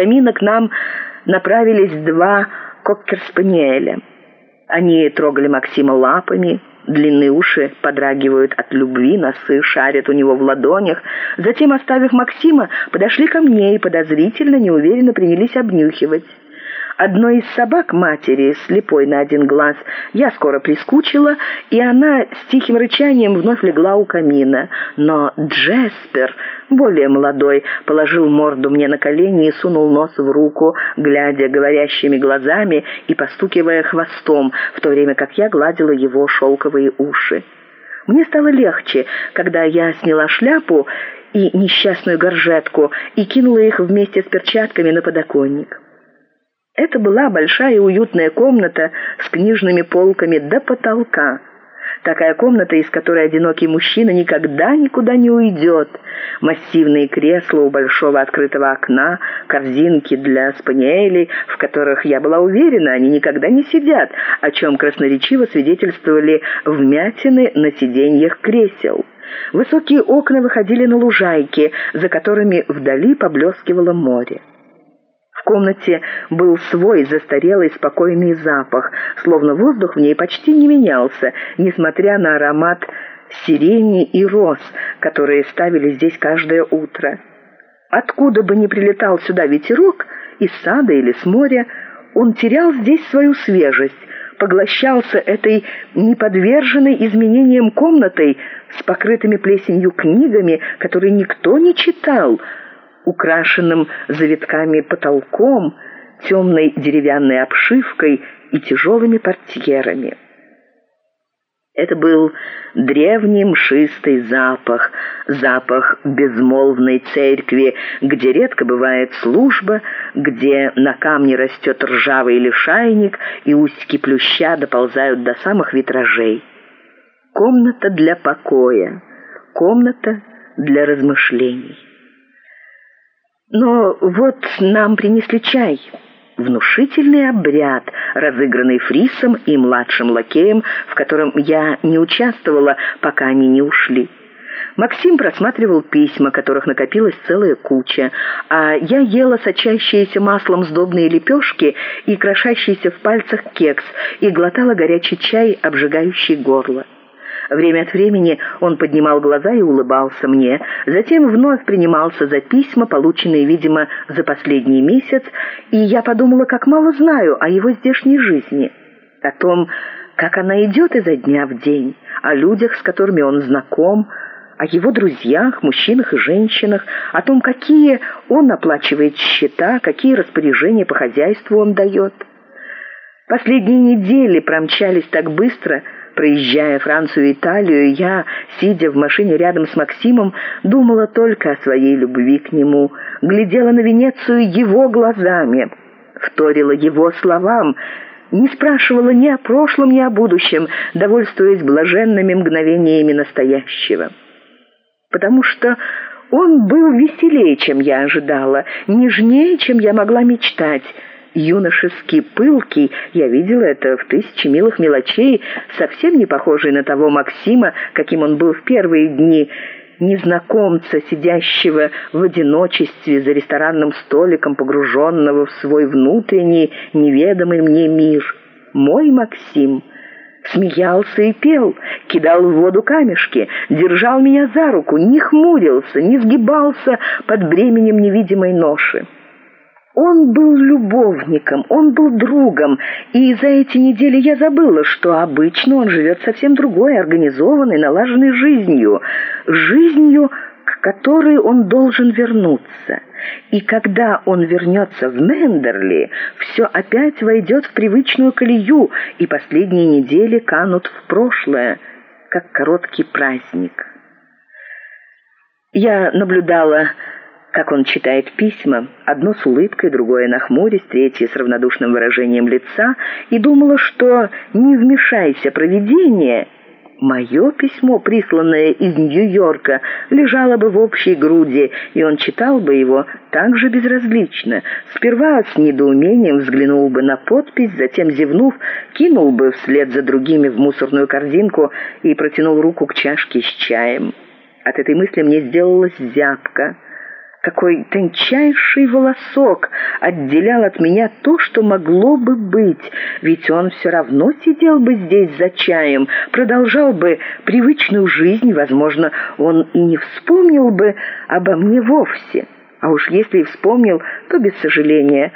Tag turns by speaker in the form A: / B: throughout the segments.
A: камина к нам направились два коккерспаниеля. Они трогали Максима лапами, длинные уши подрагивают от любви, носы шарят у него в ладонях. Затем, оставив И подозрительно, неуверенно принялись обнюхивать. Одной из собак матери, слепой на один глаз, я скоро прискучила, и она с тихим рычанием вновь легла у камина. НоДжеспер, более молодой, положил морду мне на колени и сунул нос в руку, глядя говорящими глазами и постукивая хвостом, в то время как я гладила его шелковые уши. Мне стало легче, когда я сняла шляпу и несчастную горжетку и кинула их вместе с перчатками на подоконник. Это была большая и уютная комната с книжными полками до потолка. Такая комната, из которой одинокий мужчина никогда никуда не уйдет. Массивные кресла у большого открытого окна, корзинки для спаниелей, в которых, я была уверена, они никогда не сидят, о чем красноречиво свидетельствовали вмятины на сиденьях кресел. Высокие окна выходили на лужайки, за которыми вдали поблескивало море. В комнате был свой застарелый спокойный запах, словно воздух в ней почти не менялся, несмотря на аромат сирени и роз, которые ставили здесь каждое утро. Откуда бы ни прилетал сюда ветерок, из сада или с моря, он терял здесь свою свежесть, поглощался этой неподверженной изменениям комнатой с покрытыми плесенью книгами, которые никто не читал, украшенным завитками потолком, темной деревянной обшивкой и тяжелыми портьерами. Это был древний мшистый запах, запах безмолвной церкви, где редко бывает служба, где на камне растет ржавый лишайник и устики плюща доползают до самых витражей. Комната для покоя, комната для размышлений. Но вот нам принесли чай. Внушительный обряд, разыгранный Фрисом и младшим лакеем, в котором я не участвовала, пока они не ушли. Максим просматривал письма, которых накопилась целая куча, а я ела сочащиеся маслом сдобные лепешки и крошащийся в пальцах кекс и глотала горячий чай, обжигающий горло. Время от времени он поднимал глаза и улыбался мне, затем вновь принимался за письма, полученные, видимо, за последний месяц, и я подумала, как мало знаю о его здешней жизни, о том, как она идет изо дня в день, о людях, с которыми он знаком, о его друзьях, мужчинах и женщинах, о том, какие он оплачивает счета, какие распоряжения по хозяйству он дает. Последние недели промчались так быстро, ПроезжаяФранцию иАлию, я, сидя в машине рядом с Максимом, думала только о своей любви к нему, глядела наВенецию его глазами, вторила его словам, не спрашивала ни о прошлом, ни о будущем, довольствуясь блаженными мгновениями настоящего. Потому что он был веселее, чем я ожидала, нежнее, чем я могла мечтать, юношеский пылкий, я видела это в тысячи милых мелочей, совсем не похожий на того Он был в первые дни, незнакомца, сидящего в одиночестве за ресторанным столиком, погруженного в свой внутренний, неведомый мне мир. Мой Максим смеялся и пел, кидал в воду камешки, держал меня за руку, не хмурился, не сгибался под бременем невидимой ноши. Он был любовником, он был другом, и за эти недели я забыла, что обычно он живет совсем другой, организованной, налаженной жизнью, жизнью, к которой он должен вернуться. И когда он вернется в Мендерли, все опять войдет в привычную колею, и последние недели канут в прошлое, как короткий праздник. Я наблюдала как он читает письма, одно с улыбкой, другое нахмурясь, третье с равнодушным выражением лица, и думала, что «не вмешайся, провидение», Мое письмо, присланное из Нью-Орка, лежало бы в общей груди, и он читал бы его так же безразлично. Сперва с недоумением взглянул бы на подпись, затем, зевнув, кинул бы вслед за другими в мусорную корзинку и протянул руку к чашке с чаем. От этой мысли мне сделалось зябко. Какой тончайший волосок отделял от меня то, что могло бы быть, ведь он все равно сидел бы здесь за чаем, продолжал бы привычную жизнь, возможно, он и не вспомнил бы обо мне вовсе. А уж если и вспомнил, то без сожаления.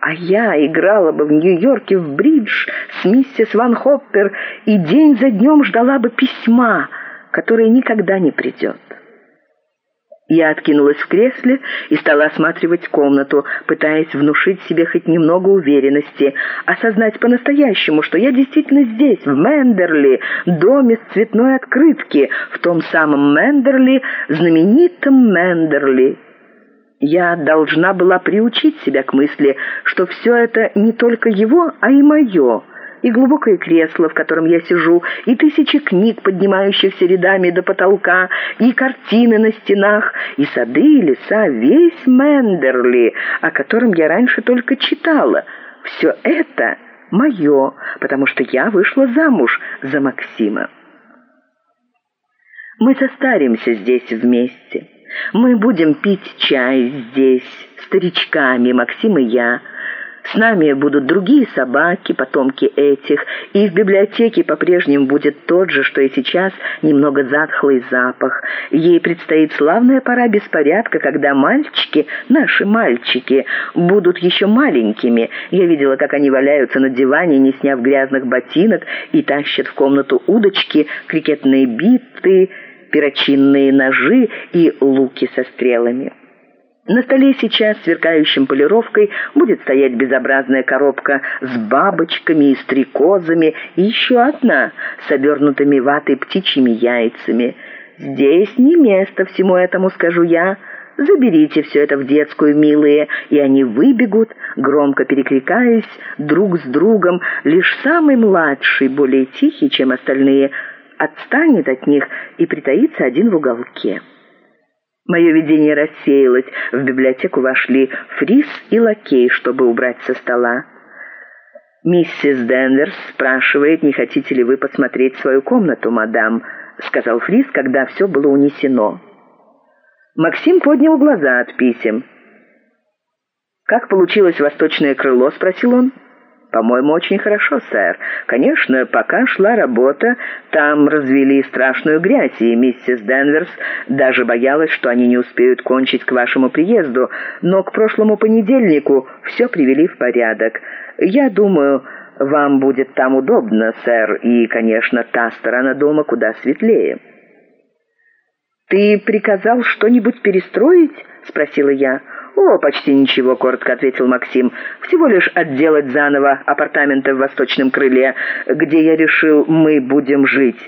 A: А я играла бы в-Йорке в бридж с миссисАнОппер и день за днем ждала бы письма, которое никогда не придет. Я откинулась в кресле и стала осматривать комнату, пытаясь внушить себе хоть немного уверенности, осознать по-настоящему, что я действительно здесь, вМендерли, доме с цветной открытки, в том самом Знаменитом Я должна была приучить себя к мысли, что все это не только его, а и мое — и глубокое кресло, в котором я сижу, и тысячи книг, поднимающихся рядами до потолка, и картины на стенах, и сады, и леса, весьМендерли, о котором я раньше только читала. Все это мое, потому что я вышла замуж за Максима. Мы состаримся здесь вместе. Мы будем пить чай здесь, старичками, Максим и я, с нами будут другие собаки, потомки этих, и в библиотеке по-прежнему будет тот же, что и сейчас, немного затхлый запах. Ей предстоит славная пора беспорядка, когда мальчики, наши мальчики, будут еще маленькими. Я видела, как они валяются на диване, не сняв грязных ботинок, и тащат в комнату удочки, крикетные биты, перочинные ножи и луки со стрелами. На столе сейчас, сверкающим полировкой, будет стоять безобразная коробка с бабочками и стрекозами, и еще одна с обернутыми ватой птичьими яйцами. Здесь не место всему этому, скажу я. Заберите все это в детскую, милые, и они выбегут, громко перекликаясь друг с другом. Лишь самый младший, более тихий, чем остальные, отстанет от них и притаится один в уголке. Мое видение рассеялось. В библиотеку вошли Фрис и лакей, чтобы убрать со стола. «Миссис Спрашивает, не хотите ли вы посмотреть свою комнату, мадам», — сказал Когда все было унесено. Максим поднял глаза от писем. «Как получилось восточное крыло?» — спросил он. «По-моему, очень хорошо, сэр. Конечно, пока шла работа, там развели страшную грязь, и миссис Даже боялась, что они не успеют кончить к вашему приезду, но к прошлому понедельнику все привели в порядок. Я думаю, вам будет там удобно, сэр, и, конечно, та сторона дома куда светлее». «Ты приказал что-нибудь перестроить?» — спросила я. «О, почти ничего», — коротко ответил Максим. «Всего лишь отделать заново апартаменты в восточном крыле, где я решил, мы будем жить».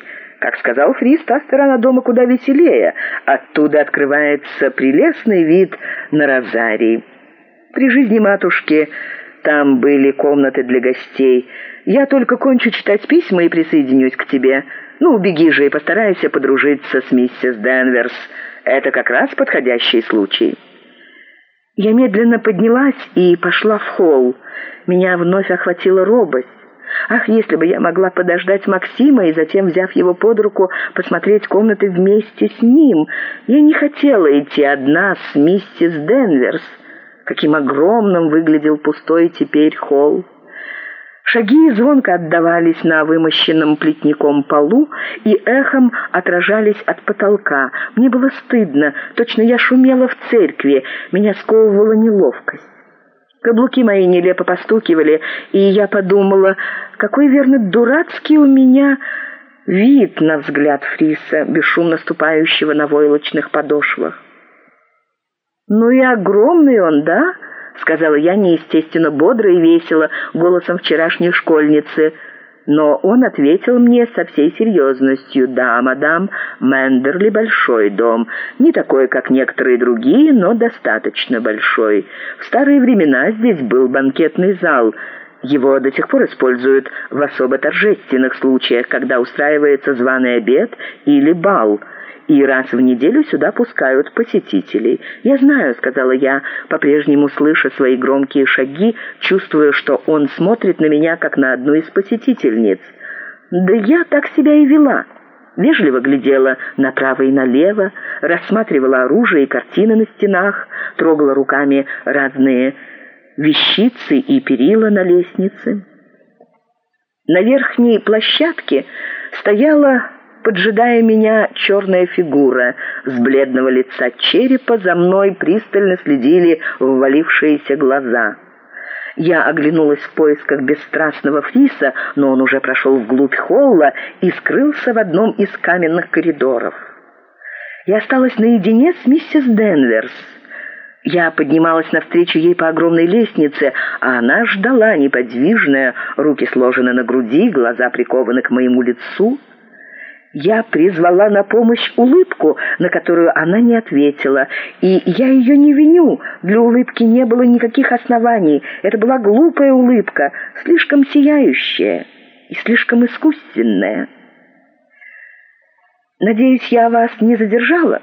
A: Как сказал Фрис, та сторона дома куда веселее. Оттуда открывается прелестный вид на розарий. При жизни матушки там были комнаты для гостей. Я только кончу читать письма и присоединюсь к тебе. Ну, беги же и постарайся подружиться с миссисЕнверс. Это как раз подходящий случай». Я медленно поднялась и пошла в холл. Меня вновь охватила робость. Ах, если бы я могла подождатьМа и затем, взяв его под руку, посмотреть комнаты вместе с ним. Я не хотела идти одна с миссис Денверс. Каким огромным выглядел пустой теперь холл. Шаги звонко отдавались на вымощенном плетником полу и эхом отражались от потолка. Мне было стыдно, точно я шумела в церкви, меня сковывала неловкость. Каблуки мои нелепо постукивали, и я подумала, какой верно дурацкий у меня вид на взгляд Фриса, бесшумно ступающего на войлочных подошвах. «Ну и огромный он, да?» — сказала я неестественно бодро и весело, голосом вчерашней школьницы. Но он ответил мне со всей серьезностью. «Да, мадам, Мендерли большой дом. Не такой, как некоторые другие, но достаточно большой. В старые времена здесь был банкетный зал». Его до сих пор используют в особо торжественных случаях, когда устраивается званый обед или бал и раз в неделю сюда пускают посетителей. «Я знаю», — сказала я, по-прежнему слыша свои громкие шаги, чувствуя, что он смотрит на меня, как на одну из посетительниц. «Да я так себя и вела». вежливо глядела направо и налево, рассматривала оружие и картины на стенах, трогала руками разные вещицы и перила на лестнице. На верхней площадке стояла, поджидая меня, черная фигура. С бледного лица черепа за мной пристально следили ввалившиеся глаза. Я оглянулась в поисках бесстрастного Фриса, но он уже прошел вглубь холла и скрылся в одном из каменных коридоров. Я осталась наедине с миссис А она ждала, руки сложены на груди, глаза прикованы к моему лицу. Я призвала на помощь улыбку, на которую она не ответила, и я ее не виню. Для улыбки не было никаких оснований. Это была глупая улыбка, слишком сияющая и слишком искусственная. «Надеюсь, я вас не задержала?»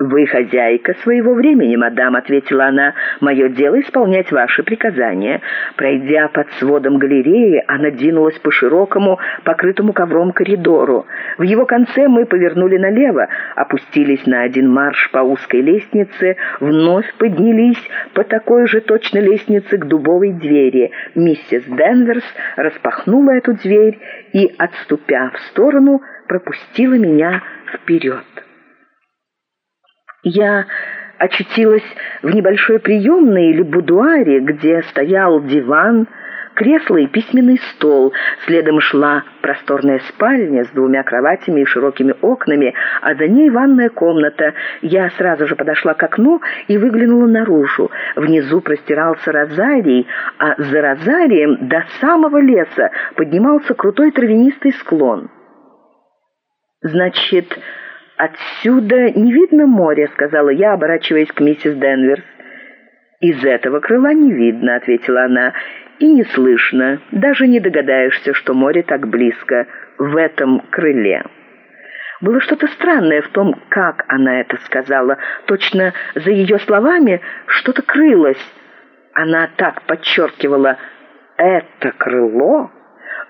A: «Вы хозяйка своего времени, мадам», — ответила она. «Мое дело исполнять ваши приказания». Пройдя под сводом галереи, она двинулась по широкому, покрытому ковром коридору. В его конце мы повернули налево, опустились на один марш по узкой лестнице, вновь поднялись по такой же точно лестнице к дубовой двери. Миссис Денверс распахнула эту дверь и, отступя в сторону, пропустила меня вперед. Я очутилась в небольшой приемной или будуаре, где стоял диван, кресло и письменный стол. Следом шла просторная спальня с двумя кроватями и широкими окнами, а за ней ванная комната. Я сразу же подошла к окну и выглянула наружу. Внизу простирался розарий, а за розарием до самого леса поднимался крутой травянистый склон. «Значит...» «Отсюда не видно моря», — сказала я, оборачиваясь к миссис «Из этого крыла не видно», — ответила она, — «и не слышно, даже не догадаешься, что море так близко, в этом крыле». Было что-то странное в том, как она это сказала. Точно за ее словами что-то крылось. Она так подчеркивала «это крыло»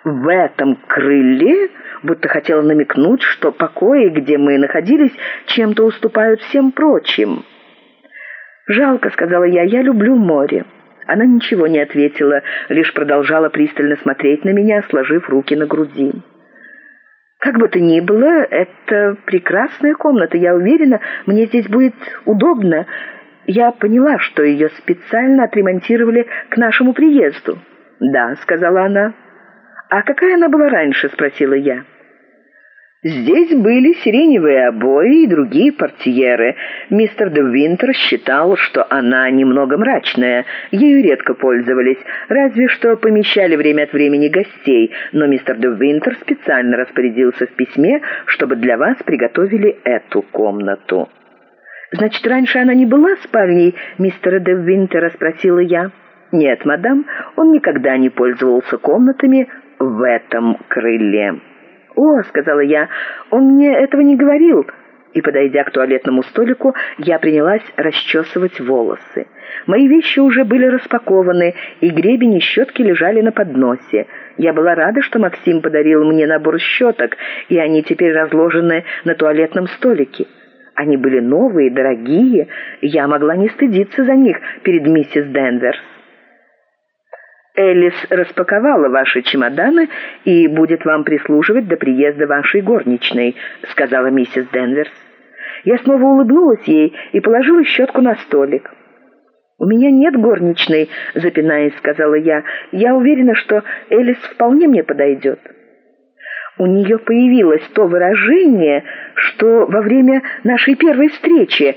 A: в этом крыле, будто хотела намекнуть, что покои, где мы находились, чем-то уступают всем прочим. «Жалко», — сказала я, — «я люблю море». Она ничего не ответила, лишь продолжала пристально смотреть на меня, сложив руки на груди. «Как бы то ни было, это прекрасная комната, я уверена, мне здесь будет удобно. Я поняла, что ее специально отремонтировали к нашему приезду». «Да», — сказала она. «А какая она была раньше?» — спросила я. Здесь были сиреневые обои и другие портьеры. Мистер деВинтер считал, что она немного мрачная, ею редко пользовались, разве что помещали время от времени гостей, но мистер де Винтер специально распорядился в письме, чтобы для вас приготовили эту комнату. «Значит, раньше она не была спальней мистера де В этом крыле». «О», — сказала я, — «он мне этого не говорил». И, подойдя к туалетному столику, я принялась расчесывать волосы. Мои вещи уже были распакованы, и гребень и щетки лежали на подносе. Я была рада, что Максим подарил мне набор щеток, и они теперь разложены на туалетном столике. Они были новые, дорогие, я могла не стыдиться за них перед миссис Денверс. Элис распаковала ваши чемоданы и будет вам прислуживать до приезда вашей горничной», — сказала миссис Денверс. Я снова улыбнулась ей и положила щетку на столик. «У меня нет горничной», — запинаясь, сказала я. «Я уверена, что Элис вполне мне подойдет». У нее появилось то выражение, что во время нашей первой встречи,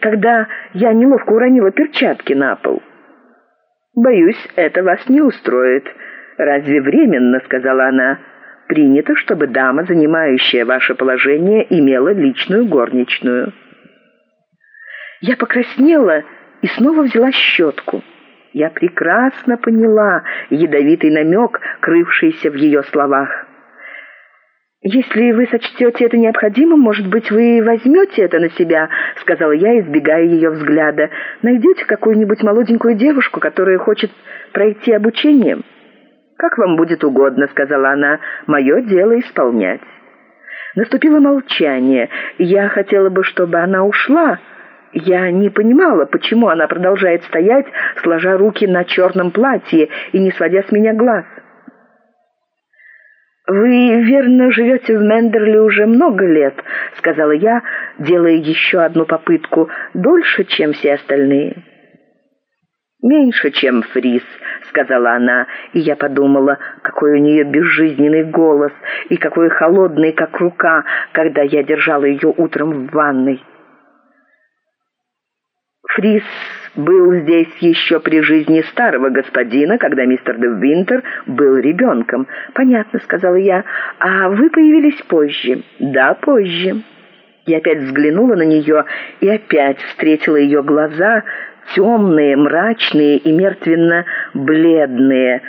A: когда я неловко уронила перчатки на пол. «Боюсь, это вас не устроит. Разве временно, — сказала она, — принято, чтобы дама, занимающая ваше положение, имела личную горничную». Я покраснела и снова взяла щетку. Я прекрасно поняла ядовитый намек, крывшийся в ее словах. «Если вы сочтете это необходимым, может быть, вы возьмете это на себя», — сказала я, избегая ее взгляда. «Найдете какую-нибудь молоденькую девушку, которая хочет пройти обучение?» «Как вам будет угодно», — сказала она, — «мое дело исполнять». Наступило молчание. Я хотела бы, чтобы она ушла. Я не понимала, почему она продолжает стоять, сложа руки на черном платье и не сводя с меня глаз. «Вы, верно, живете вЕндерле уже много лет», — сказала я, делая еще одну попытку, «дольше, чем все остальные». «Меньше, чем — сказала она, и я подумала, какой у нее безжизненный голос и какой холодный, как рука, когда я держала ее утром в ванной. Фрис был здесь еще при жизни старого господина, когда мистер деВинтер был ребенком. «Понятно», — сказала я. «А вы появились позже?» «Да, позже». Я опять взглянула на нее и опять встретила ее глаза, темные, мрачные и мертвенно-бледные,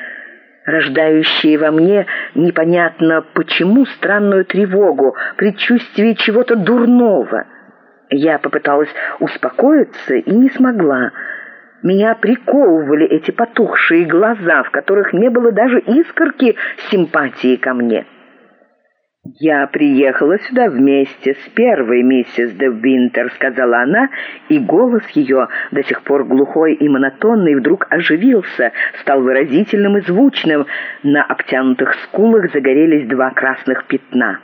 A: рождающие во мне непонятно почему странную тревогу, предчувствие чего-то дурного. Я попыталась успокоиться и не смогла. Меня приковывали эти потухшие глаза, в которых не было даже искорки симпатии ко мне. «Я приехала сюда вместе с первой миссис де Винтер», — сказала она, и голос ее, до сих пор глухой и монотонный, вдруг оживился, стал выразительным и звучным. На обтянутых скулах загорелись два красных пятна.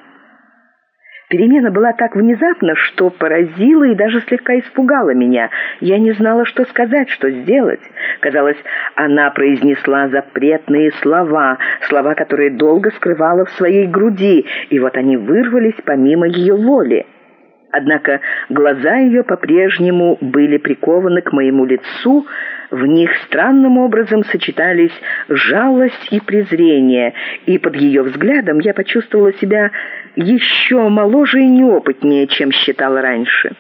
A: Перемена была так внезапна, что поразила и даже слегка испугала меня. Я не знала, что сказать, что сделать. Казалось, она произнесла запретные слова, слова, которые долго скрывала в своей груди, и вот они вырвались помимо ее воли. Однако глаза ее по-прежнему были прикованы к моему лицу, в них странным образом сочетались жалость и презрение, и под ее взглядом я почувствовала себя еще моложе и неопытнее, чем считала раньше.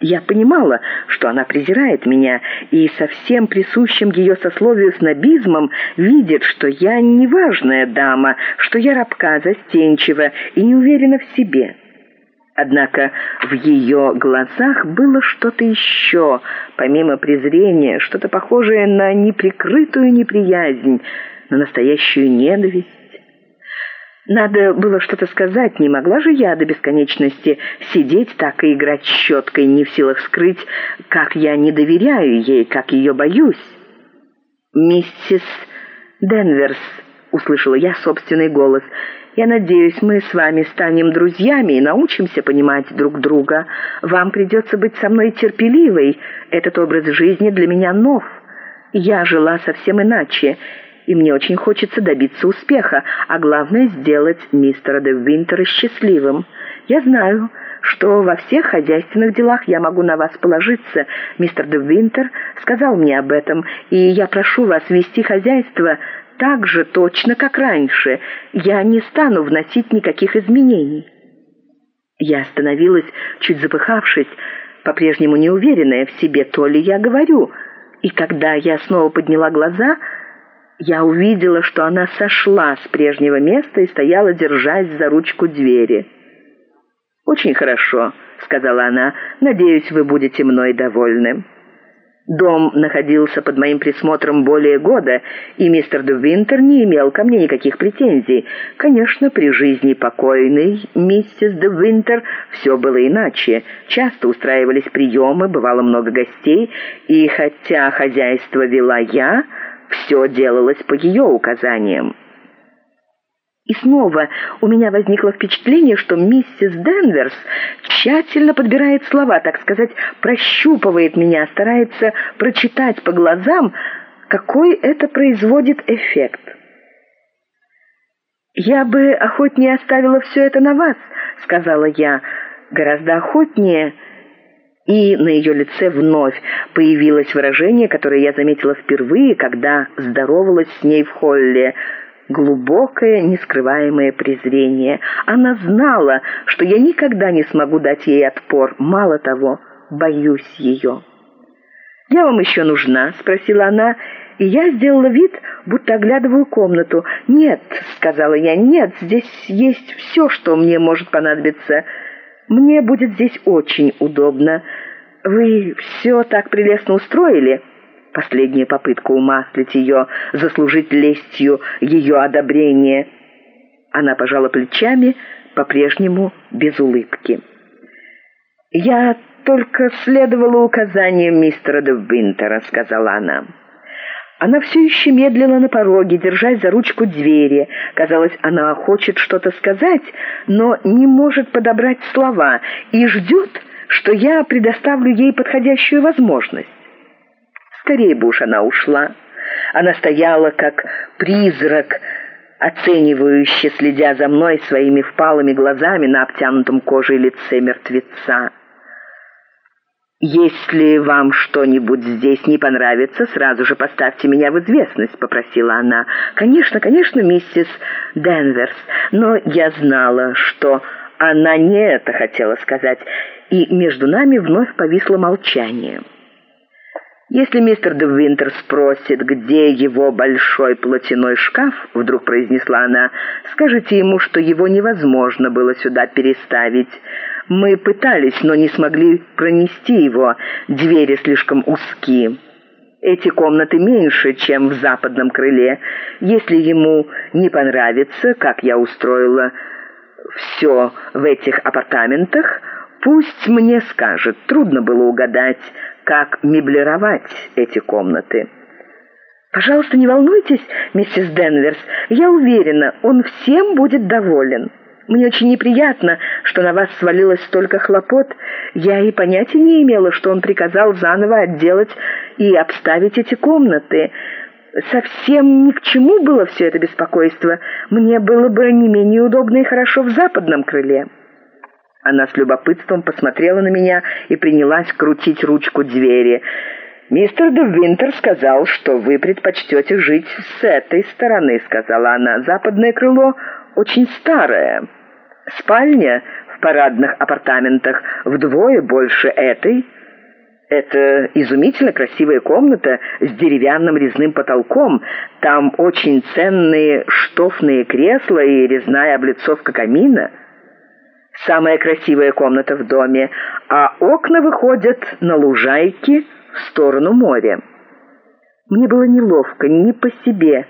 A: Я понимала, что она презирает меня, и со всем присущим ее сословию снобизмом видит, что я неважная дама, что я рабка, застенчива и не уверена в себе. Однако в ее глазах было что-то еще, помимо презрения, что-то похожее на неприкрытую неприязнь, на настоящую ненависть. Надо было что-то сказать, не могла же я до бесконечности сидеть так и играть щеткой, не в силах скрыть, как я не доверяю ей, как ее боюсь. «Миссис Денверс», — услышала я собственный голос, — я надеюсь, мы с вами станем друзьями и научимся понимать друг друга. Вам придется быть со мной терпеливой. Этот образ жизни для меня нов. Я жила совсем иначе, и мне очень хочется добиться успеха, а главное сделать мистера де Винтера счастливым. Я знаю, что во всех хозяйственных делах я могу на вас положиться. Мистер де Сказал мне об этом, и я прошу вас вести хозяйство так же точно, как раньше. Я не стану вносить никаких изменений». Я остановилась, чуть запыхавшись, по-прежнему неуверенная в себе, то ли я говорю. И когда я снова подняла глаза, я увидела, что она сошла с прежнего места и стояла, держась за ручку двери. «Очень хорошо», — сказала она, — «надеюсь, вы будете мной довольны». Дом находился под моим присмотром более года, и мистер Де не имел ко мне никаких претензий. Конечно, при жизни покойной миссис Де все было иначе. Часто устраивались приемы, бывало много гостей, и хотя хозяйство вела я, все делалось по ее указаниям. И снова у меня возникло впечатление, что миссис Денверс тщательно подбирает слова, так сказать, прощупывает меня, старается прочитать по глазам, какой это производит эффект. «Я бы охотнее оставила все это на вас», — сказала я, — «гораздо охотнее». И на ее лице вновь появилось выражение, которое я заметила впервые, когда здоровалась с ней в холле — глубокое, нескрываемое презрение. Она знала, что я никогда не смогу дать ей отпор. Мало того, боюсь ее. «Я вам еще нужна?» — спросила она, и я сделала вид, будто оглядываю комнату. «Нет», — сказала я, — «нет, здесь есть все, что мне может понадобиться. Мне будет здесь очень удобно. Вы все так прелестно устроили». Последняя попытка умаслить ее, заслужить лестью ее одобрение. Она пожала плечами, по-прежнему без улыбки. «Я только следовала указаниям мистера деВинтера», — сказала она. Она все еще медлила на пороге, держась за ручку двери. Казалось, она хочет что-то сказать, но не может подобрать слова и ждет, что я предоставлю ей подходящую возможность. Скорее бы уж она ушла. Она стояла, как призрак, оценивающе следя за мной своими впалыми глазами на обтянутом кожей лице мертвеца. «Если вам что-нибудь здесь не понравится, сразу же поставьте меня в известность», — попросила она. «Конечно, конечно, миссис Денверс, но я знала, что она не это хотела сказать, и между нами вновь повисло молчание». «Если мистер деВинтер спросит, где его большой платяной шкаф, — вдруг произнесла она, — скажите ему, что его невозможно было сюда переставить. Мы пытались, но не смогли пронести его, двери слишком узкие. Эти комнаты меньше, чем в западном крыле. Если ему не понравится, как я устроила все в этих апартаментах, пусть мне скажет. Трудно было угадать, как меблировать эти комнаты. «Пожалуйста, не волнуйтесь, миссис Я уверена, он всем будет доволен». Мне очень неприятно, что на вас свалилось столько хлопот. Я и понятия не имела, что он приказал заново отделать и обставить эти комнаты. Совсем ни к чему было все это беспокойство. Мне было бы не менее удобно и хорошо в западном крыле». Она с любопытством посмотрела на меня и принялась крутить ручку двери. «Мистер де Сказал, что вы предпочтете жить с этой стороны», — сказала она. «Западное крыло очень старое». Спальня в парадных апартаментах вдвое больше этой. Это изумительно красивая комната с деревянным резным потолком. Там очень ценные штофные кресла и резная облицовка камина. Самая красивая комната в доме, а окна выходят на лужайки в сторону моря. Мне было неловко, не по себе.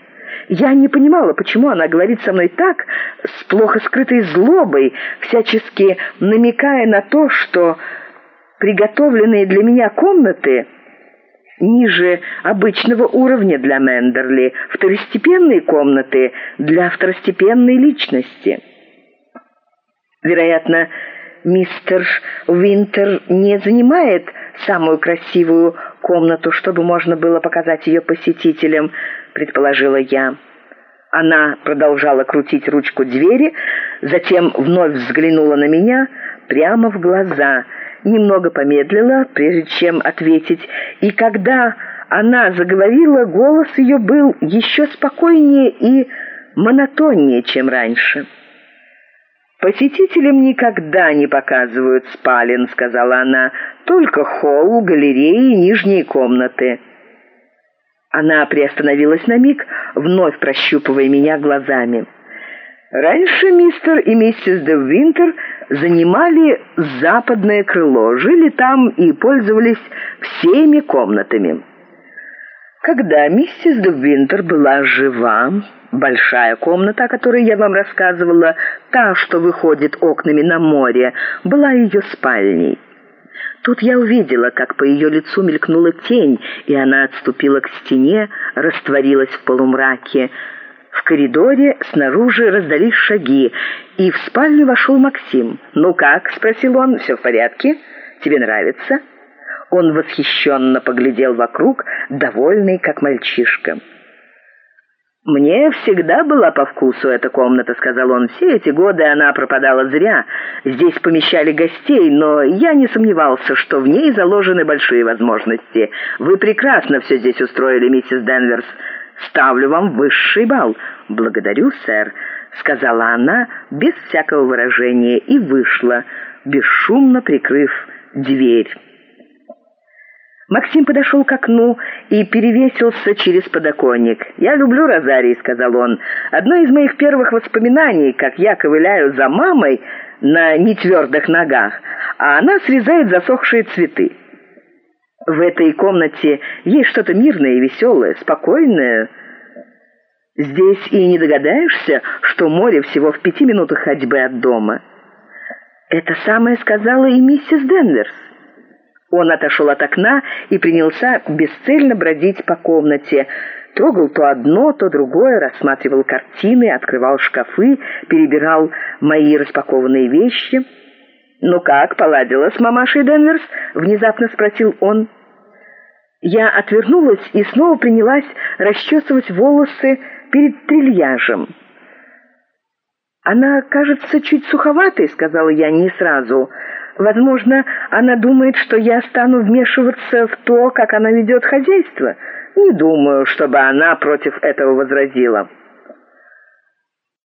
A: Я не понимала, почему она говорит со мной так, с плохо скрытой злобой, всячески намекая на то, что приготовленные для меня комнаты ниже обычного уровня для Мендерли, второстепенные комнаты для второстепенной личности. Вероятно, мистерИнтер не занимает самую красивую комнату, чтобы можно было показать ее посетителям, предположила я. Она продолжала крутить ручку двери, затем вновь взглянула на меня прямо в глаза, немного помедлила, прежде чем ответить, и когда она заговорила, голос ее был еще спокойнее и монотоннее, чем раньше. «Посетителям никогда не показывают спален», — сказала она, — «только холл, галереи и нижние комнаты». Она приостановилась на миг, вновь прощупывая меня глазами. Раньше мистер и миссис де Занимали западное крыло, жили там и пользовались всеми комнатами. Когда миссис де была жива, большая комната, о которой я вам рассказывала, та, что выходит окнами на море, была ее спальней. Тут я увидела, как по ее лицу мелькнула тень, и она отступила к стене, растворилась в полумраке. В коридоре снаружи раздались шаги, и в спальню вошел Максим. «Ну как?» — спросил он. «Все в порядке? Тебе нравится?» Он восхищенно поглядел вокруг, довольный, как мальчишка. «Мне всегда была по вкусу эта комната», — сказал он. «Все эти годы она пропадала зря. Здесь помещали гостей, но я не сомневался, что в ней заложены большие возможности. Вы прекрасно все здесь устроили, миссис Денверс. Ставлю вам высший балл». «Благодарю, сэр», — сказала она без всякого выражения и вышла, бесшумно прикрыв дверь. Максим подошел к окну и перевесился через подоконник. «Я люблю розарий», — сказал он. «Одно из моих первых воспоминаний, как я ковыляю за мамой на нетвердых ногах, а она срезает засохшие цветы. В этой комнате есть что-то мирное и веселое, спокойное, Здесь и не догадаешься, что море всего в пяти минутах ходьбы от дома». Это самое сказала и миссис Денверс. Он отошел от окна и принялся бесцельно бродить по комнате. Трогал то одно, то другое, рассматривал картины, открывал шкафы, перебирал мои распакованные вещи. «Ну как, поладила с мамашей Денверс?» — внезапно спросил он. Я отвернулась и снова принялась расчесывать волосы перед трильяжем. «Она кажется чуть суховатой», — сказала я не сразу. «Возможно, она думает, что я стану вмешиваться в то, как она ведет хозяйство. Не думаю, чтобы она против этого возразила».